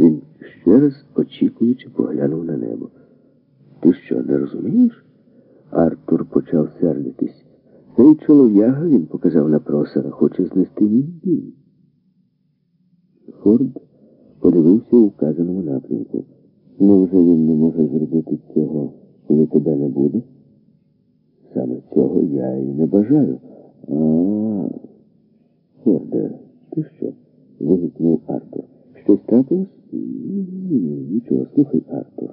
Він ще раз очікуючи поглянув на небо. Ти що, не розумієш? Артур почав сердитись. Цей чолов'яга, він показав на просера, хоче знести дім. Форд подивився у вказаному напрямку. Невже він не може зробити цього, коли тебе не буде? Саме цього я і не бажаю. А, Форде, ти що? вигукнув Артур. Щось трапилось? Ні, ні, нічого. Слухай, Артур.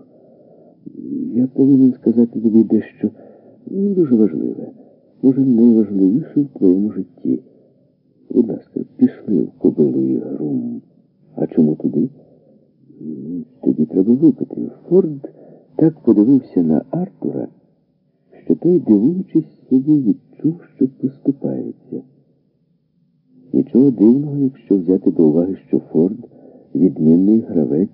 Я повинен сказати тобі дещо дуже важливе. Може, найважливіше в твоєму житті. Будь ласка, пішли в кобилу і грум. А чому туди? Тоді треба випити. Форд так подивився на Артура, що той, дивуючись собі, відчув, що поступається. Нічого дивного, якщо взяти до уваги, що Форд відмінний гравець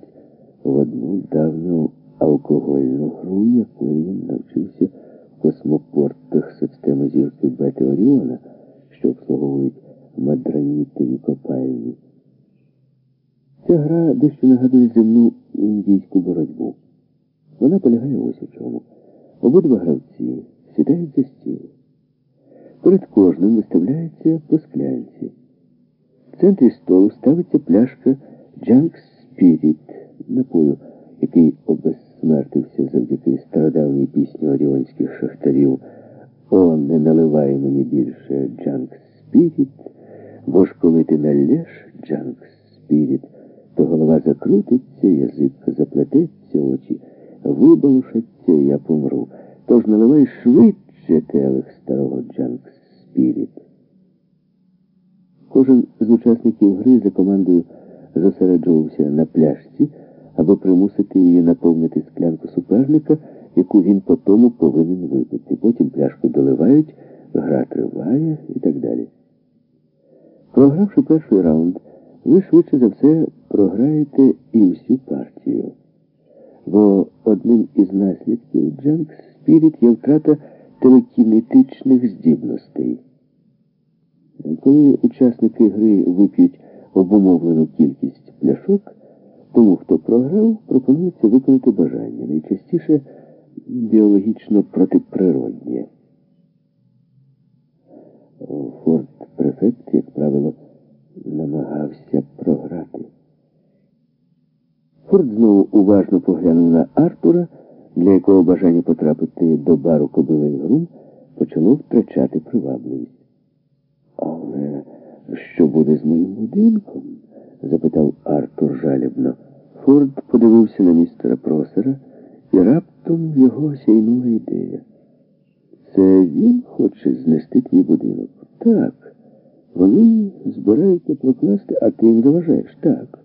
в одну давню алкогольну гру, якої він навчився в космопортах системи зірки Бети Оріона, що обслуговують мадранітові копальні. Ця гра дещо нагадує земну індійську боротьбу. Вона полягає ось у чому. Обидва гравці сідають за стіл. Перед кожним виставляється по склянці. В центрі столу ставиться пляшка Джанк Спіріт напою, який обезсмертився завдяки стародавній пісні оріонських шахтарів. О, не наливай мені більше Джанк Спіріт, бо ж коли ти наллєш Джанк Спіріт, то голова закрутиться, язик заплететься, очі вибалушаться, і я помру. Тож наливай швидше келих старого Джанк Спіріт. Кожен з учасників гри за командою зосереджувався на пляшці, аби примусити її наповнити склянку суперника, яку він по тому повинен випити. Потім пляшку доливають, гра триває і так далі. Програвши перший раунд, ви швидше за все програєте і всю партію. Бо одним із наслідків Джанк Спіріт є втрата телекінетичних здібностей. Коли учасники гри вип'ють обумовлену кількість пляшок, тому, хто програв, пропонується виконати бажання, найчастіше біологічно протиприроднє. Форт префект, як правило, намагався програти. Форд знову уважно поглянув на Артура, для якого бажання потрапити до бару кобила і грум почало втрачати привабливість. Але що буде з моїм будинком? запитав Артур жалібно. Форд подивився на містера Просера, і раптом його осяйнула ідея. Це він хоче знести твій будинок? Так. Вони збираються прокласти, а ти їм заважаєш? Так.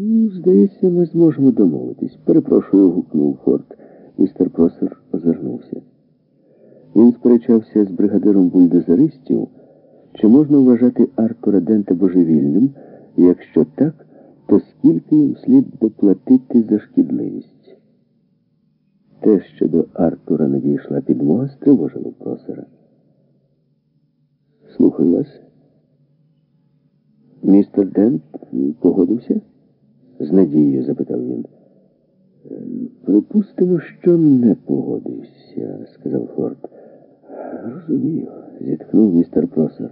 Ну, Здається, ми зможемо домовитись. Перепрошую, гукнув Форд. Містер Просер озирнувся. Він сперечався з бригадиром бульдозеристів, чи можна вважати Артура Дента божевільним, якщо так, то скільки їм слід доплатити за шкідливість? Те, що до Артура надійшла підмога, стривожило просера. Слухаю вас. Містер Дент погодився? З надією запитав він. Припустимо, що не погодився, сказав Форд. Розумію, зітхнув містер Просер.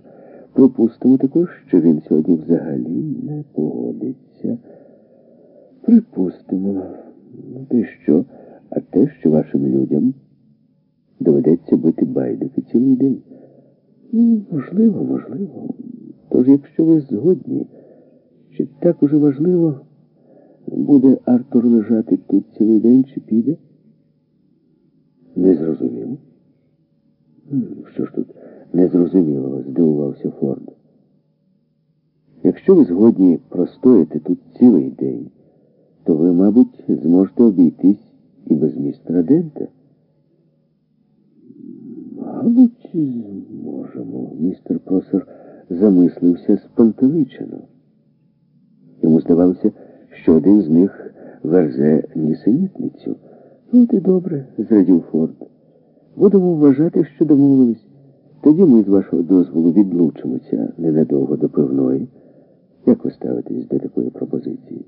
Припустимо також, що він сьогодні взагалі не погодиться. Припустимо. Ну, те що? А те, що вашим людям доведеться бити байдики цілий день. Ну, можливо, можливо. Тож, якщо ви згодні, чи так уже важливо, буде Артур лежати тут цілий день чи піде? Не зрозуміло. Що ж тут незрозумілого, здивувався Форд. Якщо ви згодні простояти тут цілий день, то ви, мабуть, зможете обійтись і без містера Дента. Мабуть, зможемо. Містер Просер замислився спантеличено. Йому здавалося, що один з них верзе нісенітницю. Ну, ти добре, зрадів Форд. Будемо вважати, що домовились. Тоді ми, з вашого дозволу, відлучимося ненадовго до пивної. Як ви ставитесь до такої пропозиції?